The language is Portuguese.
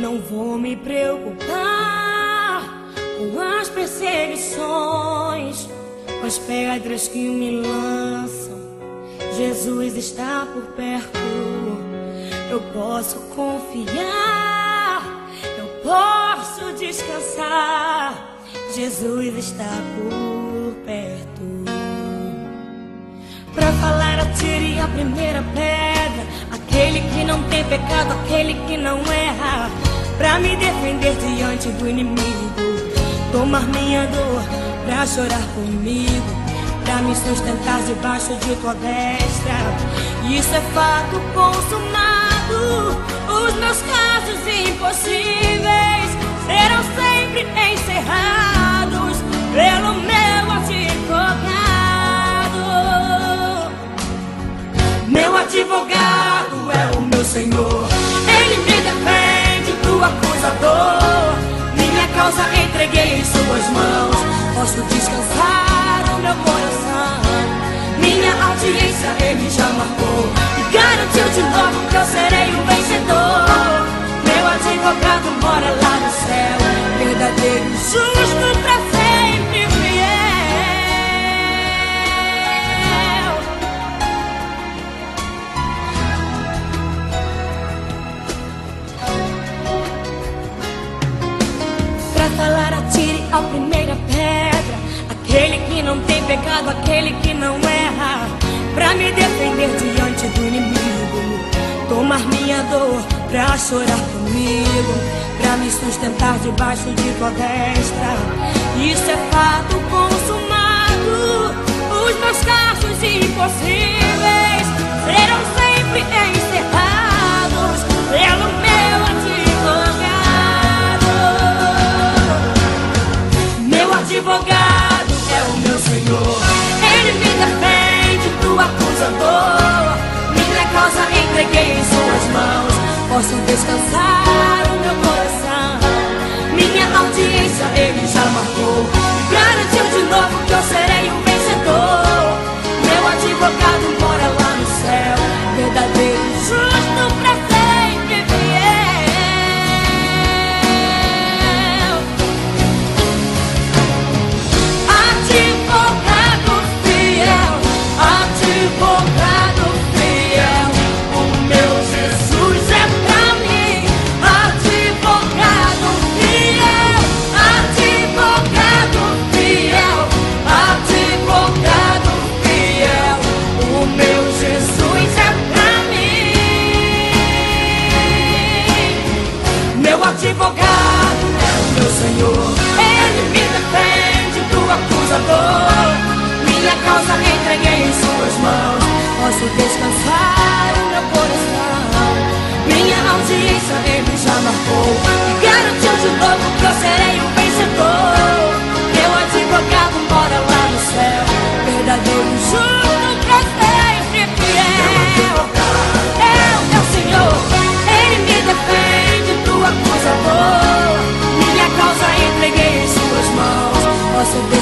Não vou me preocupar com as perseguições, com as pedras que me lançam. Jesus está por perto, eu posso confiar, eu posso descansar. Jesus está por perto. Pra falar, atire a primeira pedra. Aquele que não tem pecado, aquele que não erra. Pra me defender diante do inimigo. Tomar minha dor pra chorar comigo. Pra me sustentar debaixo de tua destra. Isso é fato consumado. Os meus casos impossíveis serão sempre encerrados pelo meu advogado. Meu advogado é o meu Senhor. Causa entreguei em suas mãos. Posso descansar o meu coração. Minha audiência ele já marcou. E garantiu de novo que eu serei a primeira pedra. Aquele que não tem pecado, aquele que não erra. Pra me defender diante do inimigo. Tomar minha dor pra chorar comigo. Pra me sustentar debaixo de tua destra. Isso é fato consumado. Marcou. E garantiu de novo que eu serei o vencedor. Meu advogado mora lá no céu. Verdadeiro justo pra sempre fiel. É o meu Senhor, Ele me defende do acusador. Minha causa entreguei em suas mãos. Posso.